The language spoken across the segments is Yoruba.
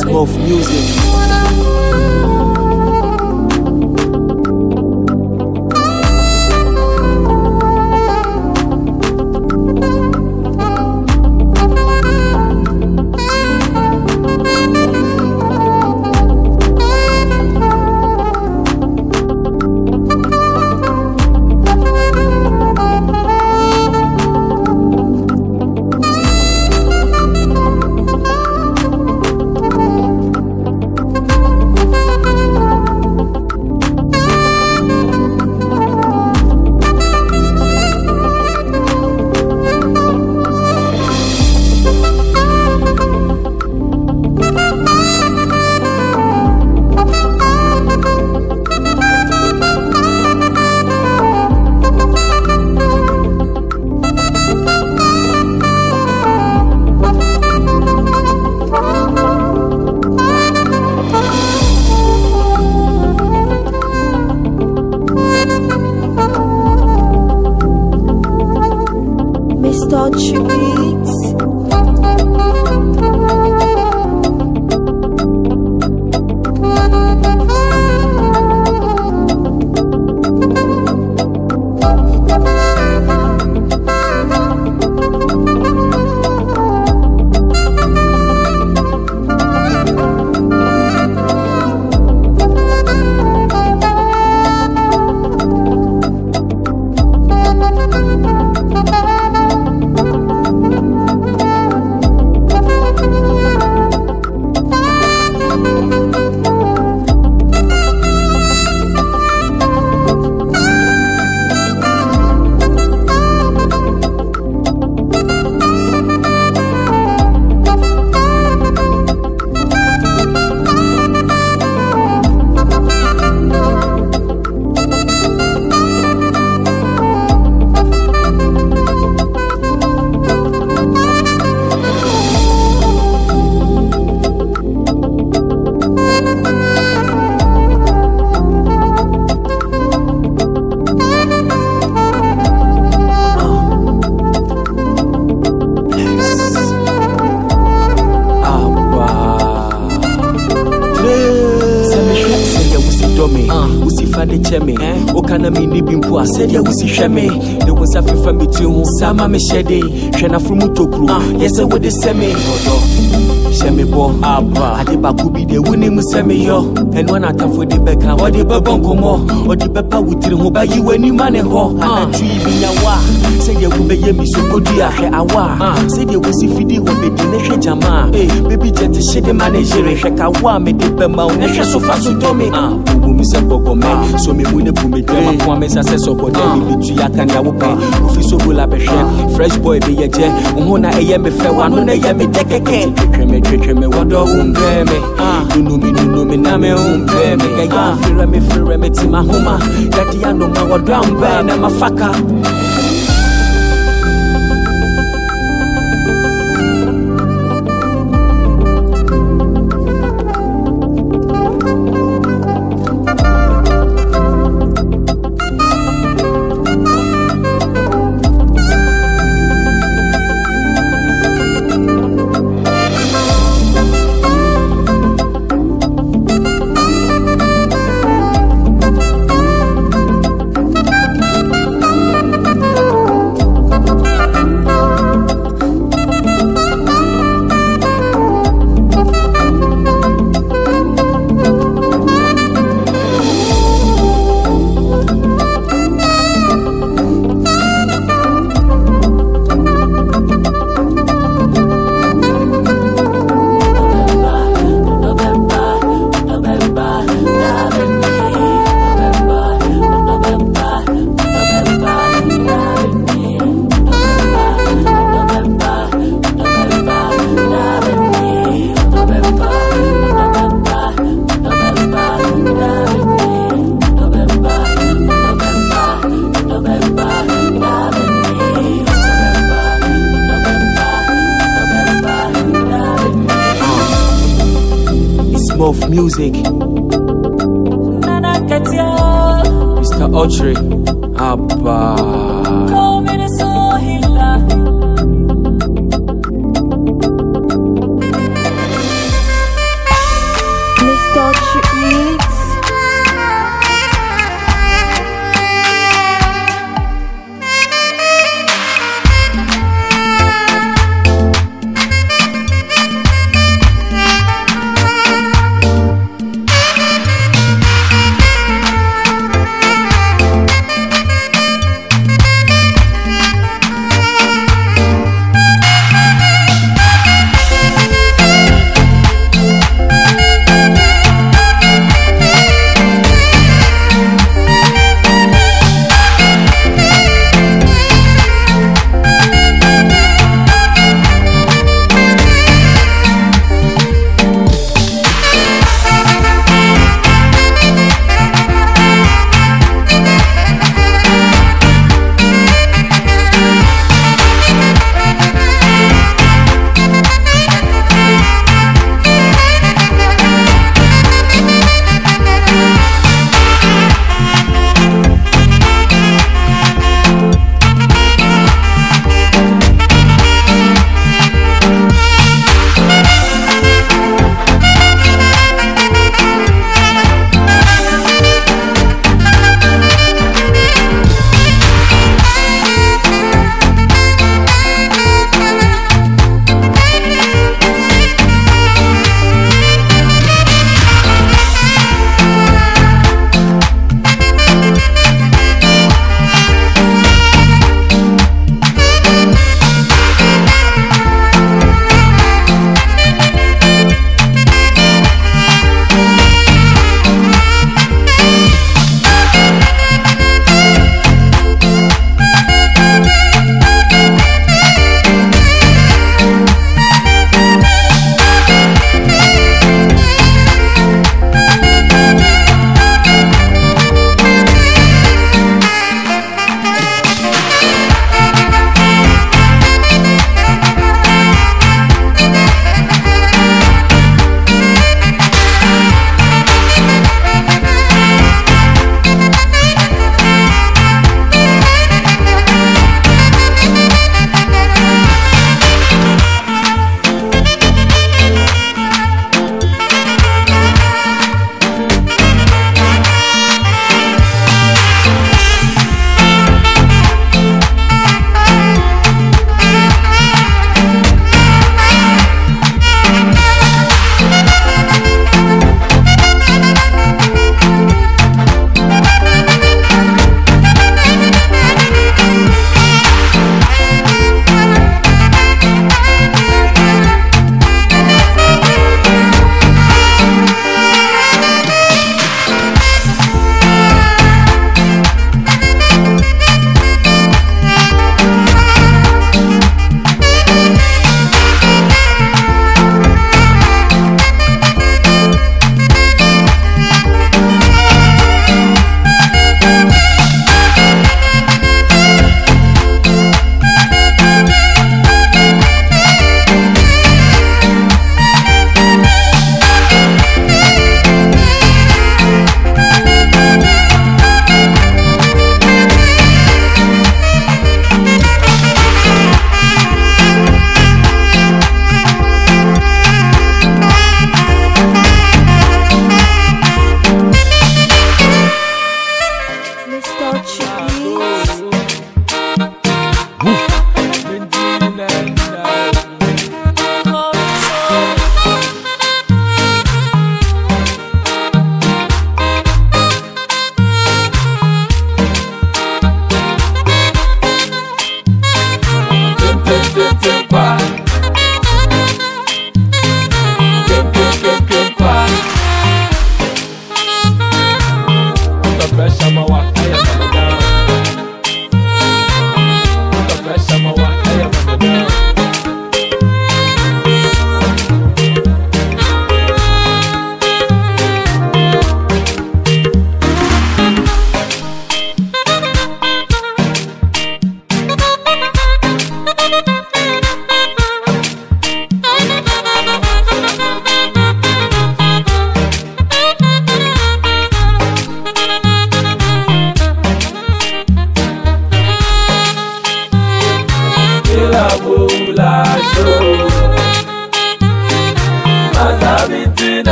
Smooth music. hwɛ me ne wo nsa fifa me ti ho saa ma mehyɛ de hwɛ naforo mu tokuro yɛ sɛ wode sɛ me ɔdɔ hyɛ me bɔ aba ade baako bi deɛ wonim sɛ meyɔ ɛno ana atamfo de bɛka ɔde bɛbɔ nkɔmmɔ ɔde bɛpa pa tiri ho bɛyi w'anim ane hɔ anatwi bi wa sɛ yɛwo bɛyɛ bi so kɔdi ahwɛ awa a ah. sɛdeɛ wosi fidi wɔ bɛdi ne hwɛ gyama a eh. bɛbi gye te ma ne yere hwɛ kawo a mede bɛma wo ne hwɛ so fa so dɔ me bobu ah. me sɛ bɔbɔ mɛ ah. so mu ne bu me dwɛ makoa eh. me sa sɛ sɔbɔdɛ mebetu yɛ akanea wo pɛ wofi so bola bɛhwɛ fresh boy bɛyɛ gyɛ wo ho na ɛyɛ me fɛ wano na ɛyɛ me dɛ kɛkɛ twetwɛ twetwɛ me wɔdɔ wo mbɛɛ me nunu me nunu me na music. Mr. Autry, Abba.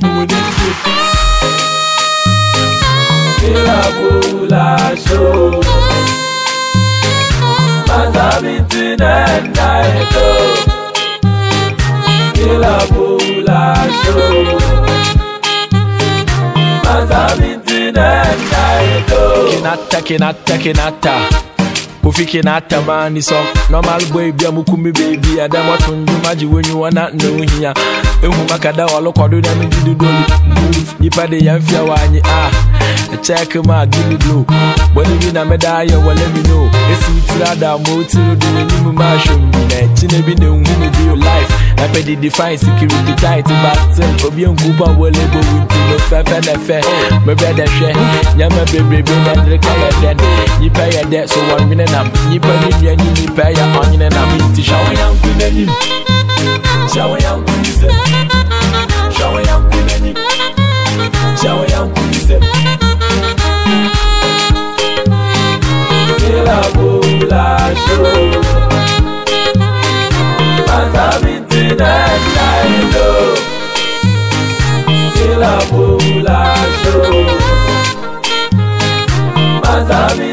ìràwọ̀ ní ṣe. ìràwọ̀ làṣọ. Mazabiti nẹ́ẹ̀nà ẹ̀dọ́. Ìràwọ̀ làṣọ. Mazabiti nẹ́ẹ̀nà ẹ̀dọ́. Kìnnà tẹ́ kìnnà Kufiki na tamani song, Normal boy bia mukumi baby Adama tunjuma jiwenyu wana nuhia Ehu makada walo kwa duda mijidu doli Move, ipade ya mfia wanyi ah Check ma give me blue Boni bi na you wa let me know Esi itirada mo utiru dini ni mu mashum Chine bi ne unhumi bi your life Pepe did define security tight to Obi and Kuba will able with no fair and fair. My brother share. Yama baby, baby, and the car then. You pay a debt, so one minute up. You pay me, está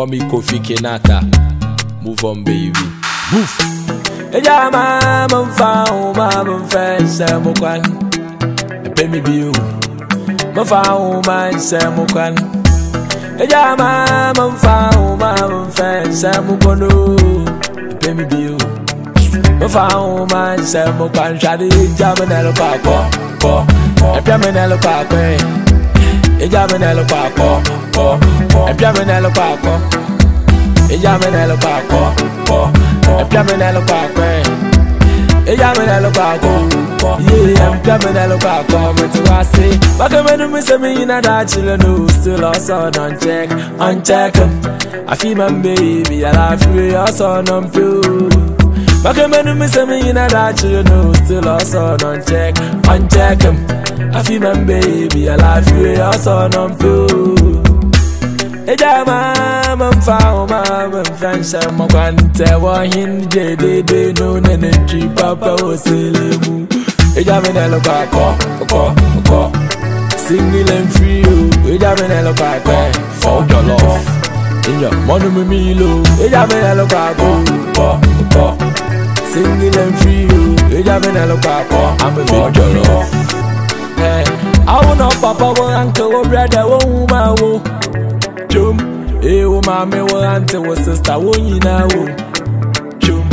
Call me Kofi Kenata. Move on, baby. Move. Eja ma mo fa o ma mo fẹ́ ṣe mo kwan. Epe mi bi o. Mo fa o ma ṣe mo kwan. Eja ma mo fa o ma mo fẹ́ mo kwan Epe mi bi o. Mo o ma ṣe mo kwan. Ṣadé ìjà mi nà pa pọ̀ pọ̀. Ẹ̀pẹ́ mi nà pa pẹ́. Ìjà mi nà pa pọ̀ pọ̀. E piove nello pacco E llame nello pacco E piove nello pacco E llame nello pacco Yeah, e piove nello pacco Me ti wa sì Ma che me non mi sembri in adagio Le nu still also non check On check I feel my baby And I feel also non feel Ma che me non mi sembri in adagio Le nu still also non check On check I feel my baby And I feel also non feel Eja mama mfa mama mfansa mkwante wa hinje dede no ne ji papa oselemu Eja mene lo kwa ko ko ko Single and free o Eja mene lo kwa ko for your love Inyo monu mi milo Eja mene lo kwa ko ko ko e Single and free o Eja mene lo kwa ko for your love Hey, I want papa, one uncle, one brother, one woman, one chum eh ewo mame wo auntie wo sister wo nyinaa wo chum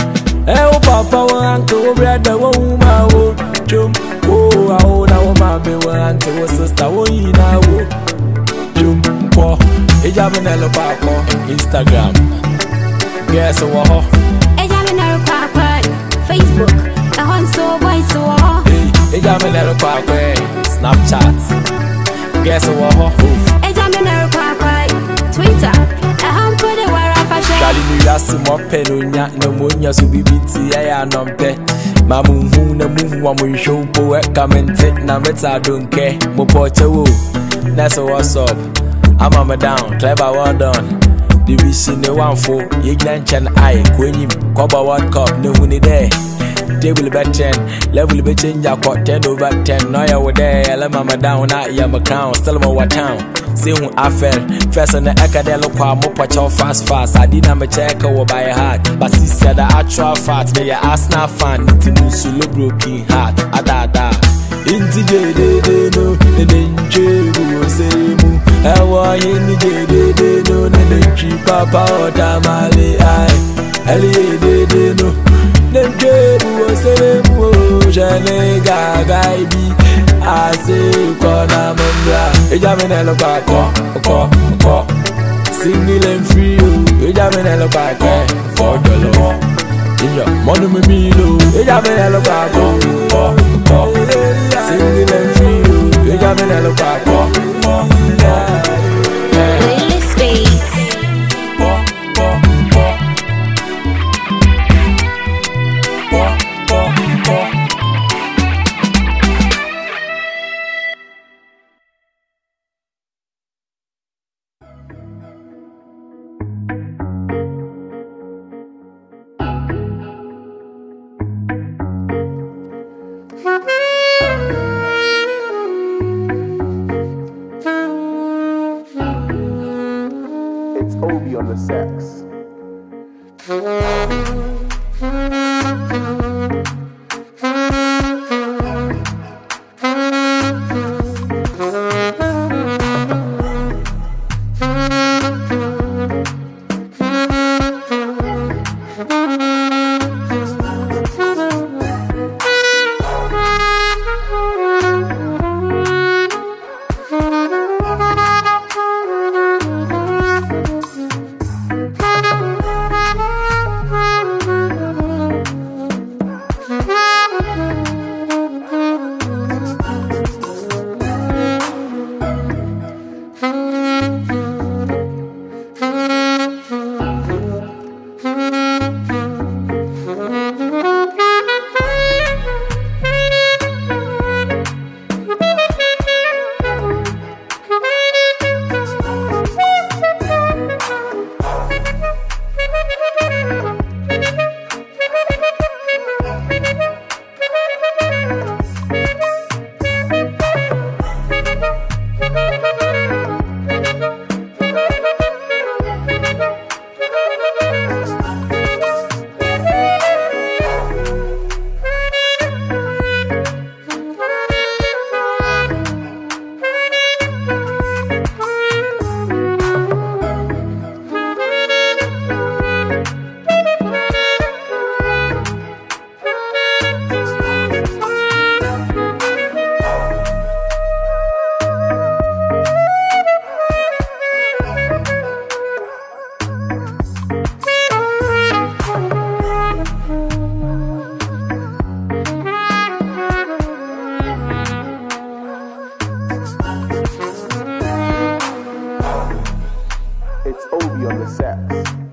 eh ewo papa wo uncle wo brother wo woman wo chum oh awo na wo mame wo auntie wo sister wo nyinaa wo chum mpɔ eh mi na ɛlɔ paapɔ instagram guess wɔ hɔ. eja mi facebook ɛhɔ nso boys wɔ hɔ. eja mi na snapchat guess wɔ hɔ. eja mi Twitter. Shadi ni ya sumo peno nya no mo na su bibiti ya ya no mpe ma mu na mu hu wa mu show po e comment na meta don't care wo, po na so what's up I'm am down clever well done the vision ne wanfo ye gnan chan ai kwenyim world cup ne hu ni there table bɛ ten level bɛ change akɔ ten over ten n'ɔyɛ wo dɛ yɛlɛ mama down na yɛ mo crown still mo wa town sehu afɛr fɛsɛ na ɛka dɛ lokɔ a mo pɔkyɛw fast fast I na mekyɛ ɛka wɔ by heart basi sɛ the actual fact meyɛ asna fan ne ti mu nsu lo broken heart adaadaa nti gyedede no ne ne ntwe gu wɔ sɛre mu ɛwɔ ye ne gyedede no ne ne ntwi papa ɔdamale ai ɛleyedede no ne ntwe oselemụ ojele ga-aga ibi asị ụkọ na mba ejaminelụkwa kọ kọ kọ singile mfri ejaminelụkwa kọ fọdọlọ iyo mọdụ mmilo ejaminelụkwa kọ kọ kọ singile mfri ejaminelụkwa kọ kọ kọ Obi on the sax.